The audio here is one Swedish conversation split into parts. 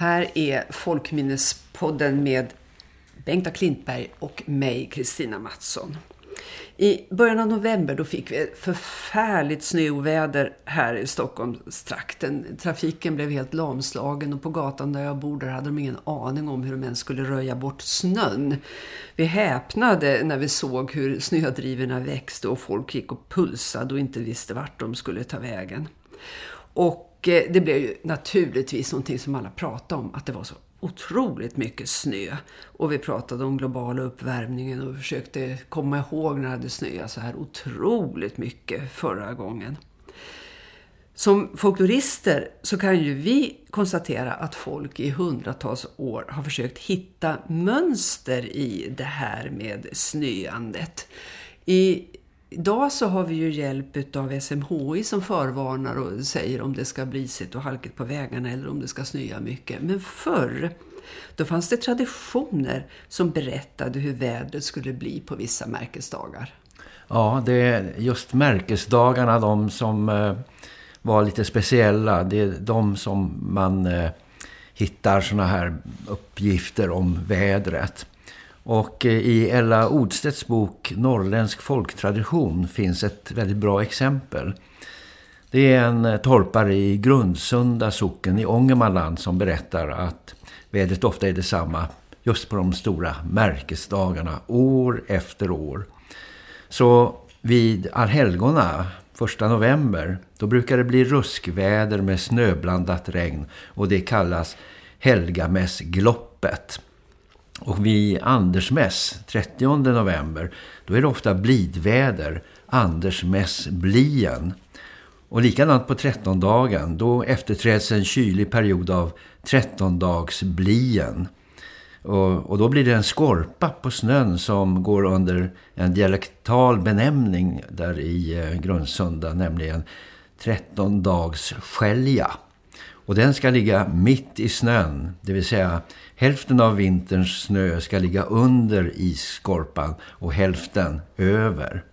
Här är Folkminnespodden med Bengta Klintberg och mig, Kristina Mattsson. I början av november då fick vi ett förfärligt snöoväder här i Stockholmstrakten. Trafiken blev helt lamslagen och på gatan där jag bor där hade de ingen aning om hur de ens skulle röja bort snön. Vi häpnade när vi såg hur snödrivorna växte och folk gick och pulsade och inte visste vart de skulle ta vägen. Och eh, det blev ju naturligtvis någonting som alla pratade om, att det var så otroligt mycket snö. Och vi pratade om globala uppvärmningen och försökte komma ihåg när det hade snöat så här otroligt mycket förra gången. Som folklorister så kan ju vi konstatera att folk i hundratals år har försökt hitta mönster i det här med snöandet. I Idag så har vi ju hjälp av SMHI som förvarnar och säger om det ska bli sitt och halkigt på vägarna eller om det ska snöa mycket. Men förr, då fanns det traditioner som berättade hur vädret skulle bli på vissa märkesdagar. Ja, det är just märkesdagarna, de som eh, var lite speciella. Det är de som man eh, hittar såna här uppgifter om vädret. Och eh, i Ella Odstedts bok Norrländsk folktradition finns ett väldigt bra exempel. Det är en eh, torpare i Grundsunda socken i Ångermanland som berättar att vädret ofta är detsamma just på de stora märkesdagarna år efter år. Så vid allhelgona, första november, då brukar det bli ruskväder med snöblandat regn och det kallas Helgamässgloppet. Och vid Andersmäss, 30 november, då är det ofta blidväder, Andersmäss blien. Och likadant på 13 dagen, då efterträds en kylig period av 13 dags blien. Och, och, då blir det en skorpa på snön som går under en dialektal benämning där i eh, Grundsunda, nämligen 13 dags skälja. Och den ska ligga mitt i snön, det vill säga hälften av vinterns snö ska ligga under isskorpan och hälften över.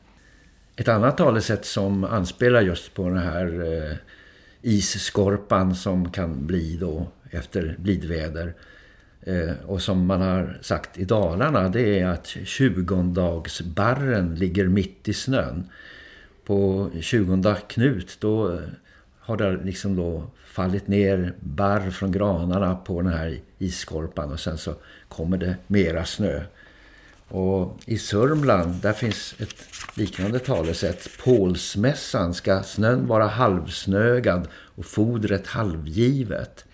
Ett annat talesätt som anspelar just på den här eh, isskorpan som kan bli då efter blidväder eh, och som man har sagt i Dalarna det är att 20-dagsbarren ligger mitt i snön. På 20 Knut då har det liksom då fallit ner barr från granarna på den här isskorpan och sen så kommer det mera snö. Och i Sörmland där finns ett liknande talesätt. Pålsmässan ska snön vara halvsnögad och fodret halvgivet.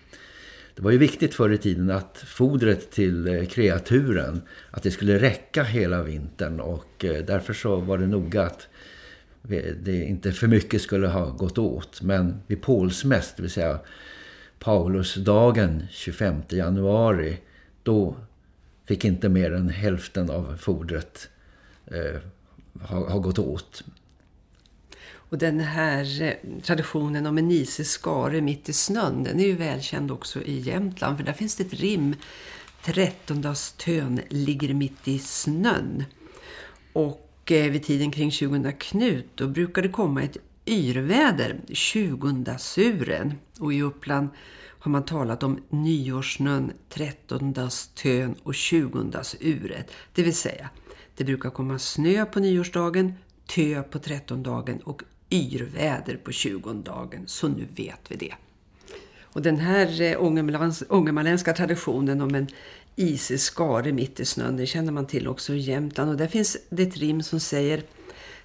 Det var ju viktigt förr i tiden att fodret till eh, kreaturen att det skulle räcka hela vintern och eh, därför så var det noga att det inte för mycket skulle ha gått åt. Men vid Pålsmäst, det vill säga Paulusdagen 25 januari, då fick inte mer än hälften av fodret eh, ha, ha gått åt. Och den här eh, traditionen om en isig skare mitt i snön, den är ju välkänd också i Jämtland. För där finns det ett rim, Trettondagstön ligger mitt i snön. Och Eh, vid tiden kring 20 Knut då brukar det komma ett yrväder, 20 suren. Och i Uppland har man talat om nyårsnön, 13 tön och 20 uret. Det vill säga, det brukar komma snö på nyårsdagen, tö på trettondagen och yrväder på 20 dagen. Så nu vet vi det. Och den här eh, ångermanländska traditionen om en isig skare mitt i snön. Det känner man till också i Jämtland. Och där finns det ett rim som säger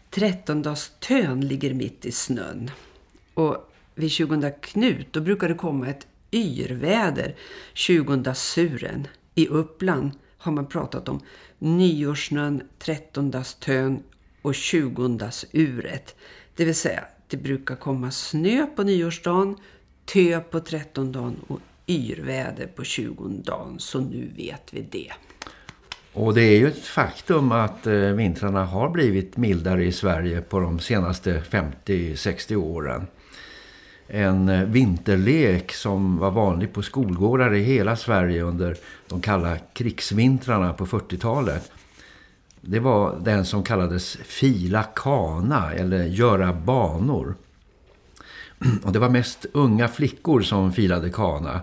Trettondagstön ligger mitt i snön. Och vid 20 Knut då brukar det komma ett yrväder 20 suren. I Uppland har man pratat om nyårsnön, trettondagstön och 20 uret. Det vill säga, det brukar komma snö på nyårsdagen, tö på trettondagen och yrväder på 20 dagen så nu vet vi det. Och det är ju ett faktum att eh, vintrarna har blivit mildare i Sverige på de senaste 50-60 åren. En eh, vinterlek som var vanlig på skolgårdar i hela Sverige under de kalla krigsvintrarna på 40-talet. Det var den som kallades fila kana eller göra banor. Och det var mest unga flickor som filade kana.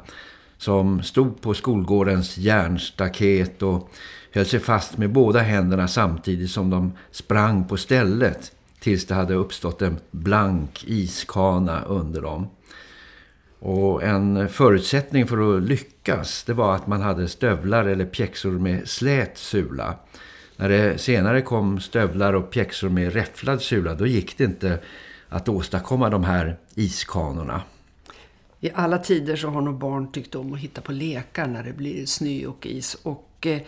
som stod på skolgårdens järnstaket och höll sig fast med båda händerna samtidigt som de sprang på stället tills det hade uppstått en blank iskana under dem. Och en förutsättning för att lyckas det var att man hade stövlar eller pjäxor med slät sula. När det senare kom stövlar och pjäxor med räfflad sula då gick det inte att åstadkomma de här iskanorna. I alla tider så har nog barn tyckt om att hitta på lekar när det blir snö och is. Och eh,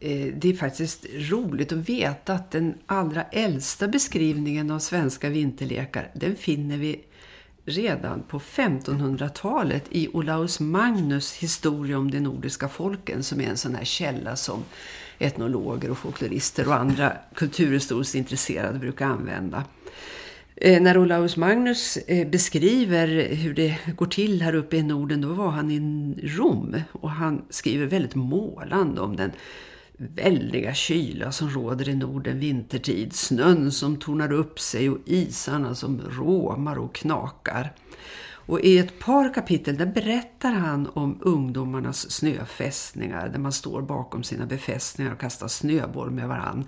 eh det är faktiskt roligt att veta att den allra äldsta beskrivningen av svenska vinterlekar den finner vi redan på 1500-talet i Olaus Magnus historia om de nordiska folken som är en sån här källa som etnologer och folklorister och andra kulturhistoriskt intresserade brukar använda. Eh, när Olaus Magnus eh, beskriver hur det går till här uppe i Norden, då var han i Rom och han skriver väldigt målande om den väldiga kyla som råder i Norden vintertid, snön som tornar upp sig och isarna som råmar och knakar. Och i ett par kapitel där berättar han om ungdomarnas snöfästningar där man står bakom sina befästningar och kastar snöboll med varann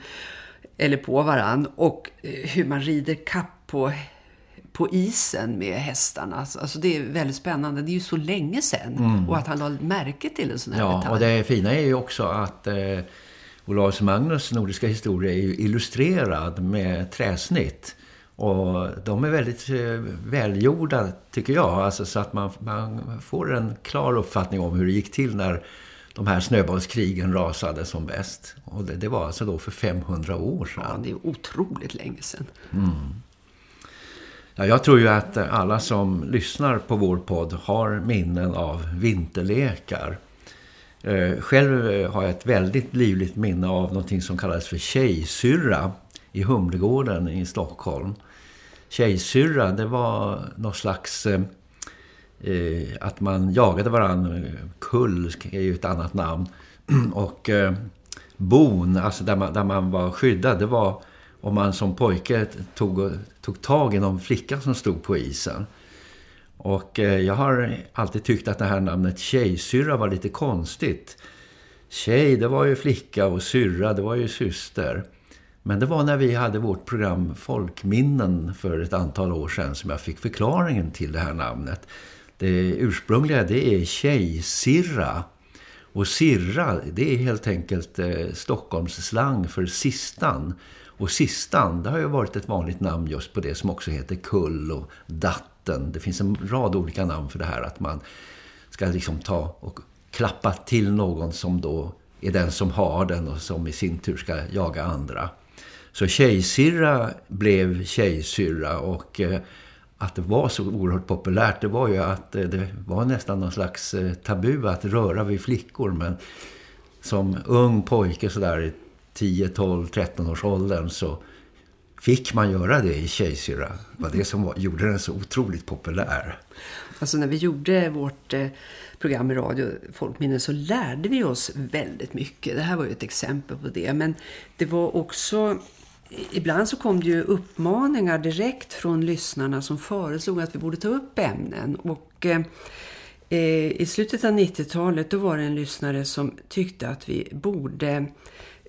eller på varann och eh, hur man rider kapp på, på isen med hästarna. Alltså det är väldigt spännande. Det är ju så länge sedan. Mm. Och att han har märke till en sån här ja, detalj. och det fina är ju också att eh, Olaus Magnus nordiska historia är ju illustrerad med träsnitt. Och de är väldigt eh, välgjorda tycker jag. Alltså så att man, man får en klar uppfattning om hur det gick till när de här snöbollskrigen rasade som bäst. Och det, det, var alltså då för 500 år sedan. Ja, det är otroligt länge sedan. Mm. Ja, jag tror ju att alla som lyssnar på vår podd har minnen av vinterlekar. Eh, själv eh, har jag ett väldigt livligt minne av någonting som kallas för tjejsyrra i Humlegården i Stockholm. Tjejsyrra, det var någon slags eh, eh, att man jagade varandra. Kull är ju ett annat namn. Och eh, bon, alltså där man, där man var skyddad, det var om man som pojke tog, tog tag i någon flicka som stod på isen. Och eh, jag har alltid tyckt att det här namnet tjejsyrra var lite konstigt. Tjej, det var ju flicka och syrra, det var ju syster. Men det var när vi hade vårt program Folkminnen för ett antal år sedan som jag fick förklaringen till det här namnet. Det ursprungliga det är tjejsirra. Och sirra det är helt enkelt eh, Stockholms slang för sistan. Och sistan det har ju varit ett vanligt namn just på det som också heter kull och datten. Det finns en rad olika namn för det här att man ska liksom ta och klappa till någon som då är den som har den och som i sin tur ska jaga andra. Så tjejsyrra blev tjejsyrra och eh, att det var så oerhört populärt det var ju att eh, det var nästan någon slags eh, tabu att röra vid flickor men som ung pojke sådär 10, 12, 13 års åldern så fick man göra det i Tjejsyra. Det var det som var, gjorde den så otroligt populär. Alltså när vi gjorde vårt eh, program i radio Folkminnen så lärde vi oss väldigt mycket. Det här var ju ett exempel på det. Men det var också ibland så kom det ju uppmaningar direkt från lyssnarna som föreslog att vi borde ta upp ämnen. Och eh, eh i slutet av 90-talet då var det en lyssnare som tyckte att vi borde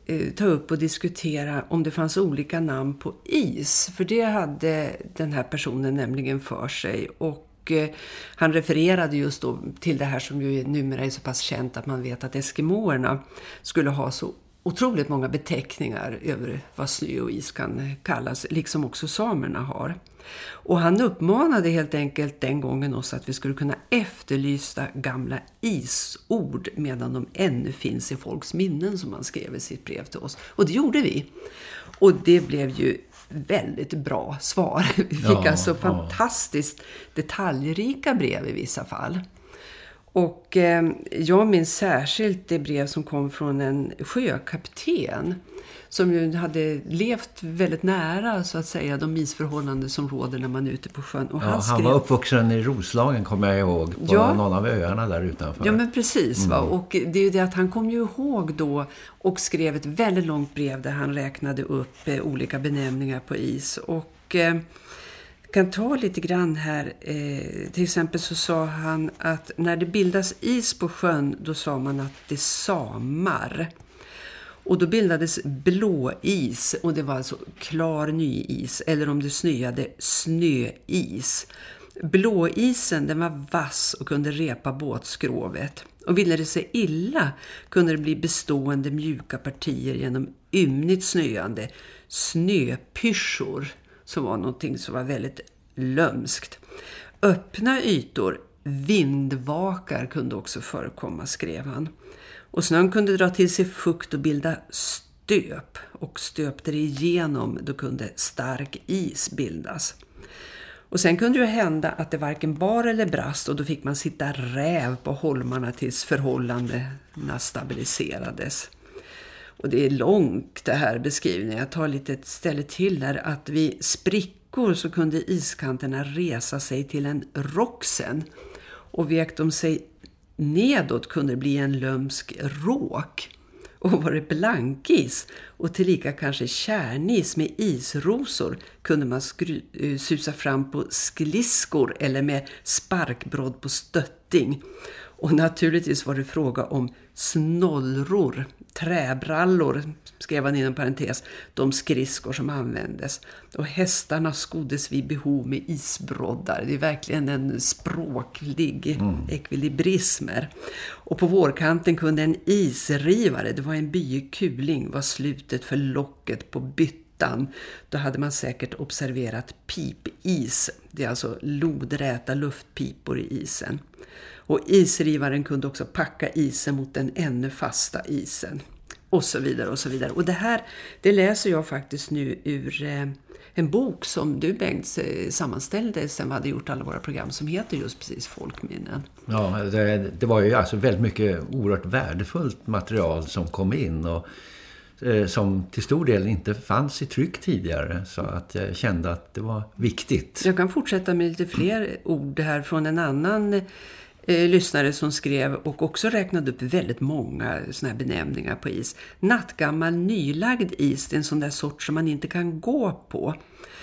Eh, ta upp och diskutera om det fanns olika namn på is. För det hade den här personen nämligen för sig. Och eh, han refererade just då till det här som ju numera är så pass känt att man vet att eskimoerna skulle ha så otroligt många beteckningar över vad snö och is kan kallas, liksom också samerna har. Och han uppmanade helt enkelt den gången oss att vi skulle kunna efterlysa gamla isord medan de ännu finns i folks minnen som han skrev i sitt brev till oss. Och det gjorde vi. Och det blev ju väldigt bra svar. Vi fick ja, alltså fantastiskt detaljrika brev i vissa fall. Och eh, jag minns särskilt det brev som kom från en sjökapten som ju hade levt väldigt nära så att säga de isförhållanden som råder när man är ute på sjön. Och ja, han, skrev... han var uppvuxen i Roslagen kommer jag ihåg, på ja. någon av öarna där utanför. Ja men precis mm. och det är ju det att han kom ju ihåg då och skrev ett väldigt långt brev där han räknade upp eh, olika benämningar på is och... Eh, kan ta lite grann här. Eh, till exempel så sa han att när det bildas is på sjön då sa man att det samar. Och då bildades blåis och det var alltså klar nyis eller om det snöade snöis. Blåisen den var vass och kunde repa båtskrovet. Och ville det sig illa kunde det bli bestående mjuka partier genom ymnigt snöande snöpyrsor som var någonting som var väldigt lömskt. Öppna ytor, vindvakar kunde också förekomma, skrev han. Och snön kunde dra till sig fukt och bilda stöp. Och stöpte det igenom, då kunde stark is bildas. Och sen kunde det hända att det varken bar eller brast och då fick man sitta räv på holmarna tills förhållandena stabiliserades. Och det är långt det här beskrivningen. Jag tar lite ett ställe till här. Att vid sprickor så kunde iskanterna resa sig till en roxen. Och vek de sig nedåt kunde det bli en lömsk råk. Och var det blankis och tillika kanske kärnis med isrosor kunde man eh, susa fram på skliskor eller med sparkbrodd på stötting. Och naturligtvis var det fråga om snollror, träbrallor, skrev han inom parentes, de skridskor som användes. Och hästarna skoddes vid behov med isbroddar. Det är verkligen en språklig mm. ekvilibrismer. Och på vårkanten kunde en isrivare, det var en byig kuling, var slutet för locket på byttan. Då hade man säkert observerat pipis. Det är alltså lodräta luftpipor i isen. Och isrivaren kunde också packa isen mot den ännu fasta isen. Och så vidare och så vidare. Och det här det läser jag faktiskt nu ur eh, en bok som du Bengt eh, sammanställde sen vi hade gjort alla våra program som heter just precis Folkminnen. Ja, det, det var ju alltså väldigt mycket oerhört värdefullt material som kom in och Eh, som till stor del inte fanns i tryck tidigare så att jag kände att det var viktigt. Jag kan fortsätta med lite fler ord här från en annan eh, lyssnare som skrev och också räknade upp väldigt många såna här benämningar på is. Nattgammal nylagd is, det är en sån där sort som man inte kan gå på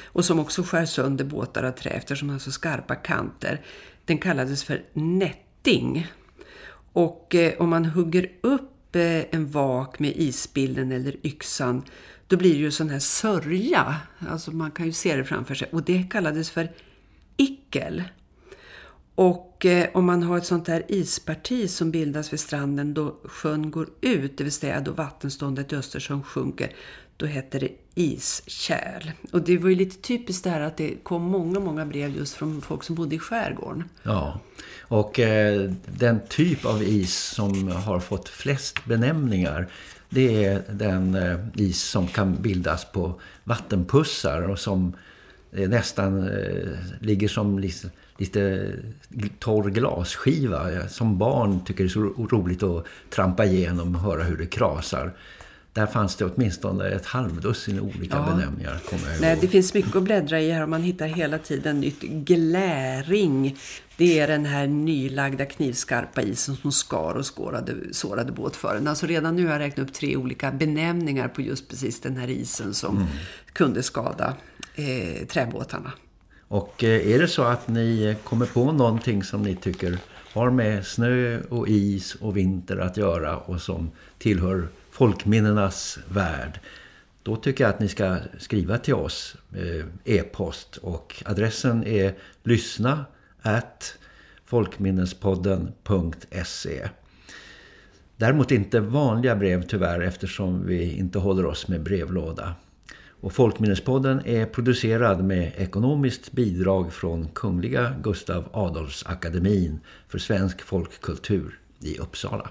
och som också skär sönder båtar av trä eftersom den har så skarpa kanter. Den kallades för netting. Och eh, om man hugger upp eh, en vak med isbilden eller yxan då blir det ju sån här sörja. Alltså man kan ju se det framför sig. Och det kallades för ickel. Och eh, om man har ett sånt här isparti som bildas vid stranden då sjön går ut, det vill säga då vattenståndet i Östersjön sjunker, då heter det iskärl. Och det var ju lite typiskt det här att det kom många, många brev just från folk som bodde i skärgården. Ja, och eh, den typ av is som har fått flest benämningar det är den eh, is som kan bildas på vattenpussar och som eh, nästan eh, ligger som liksom lite torr glasskiva. Eh, som barn tycker det är så roligt att trampa igenom och höra hur det krasar. Där fanns det åtminstone ett halvdussin olika ja. benämningar. Nej, det finns mycket att bläddra i här och man hittar hela tiden nytt. Gläring, det är den här nylagda knivskarpa isen som skar och skårade, sårade båtfören. Alltså redan nu har jag räknat upp tre olika benämningar på just precis den här isen som mm. kunde skada eh, träbåtarna. Och eh, är det så att ni kommer på någonting som ni tycker har med snö och is och vinter att göra och som tillhör folkminnenas värld då tycker jag att ni ska skriva till oss eh, e-post och adressen är lyssna at folkminnespodden.se Däremot inte vanliga brev tyvärr eftersom vi inte håller oss med brevlåda. Och Folkminnespodden är producerad med ekonomiskt bidrag från Kungliga Gustav Adolfs akademin för svensk folkkultur i Uppsala.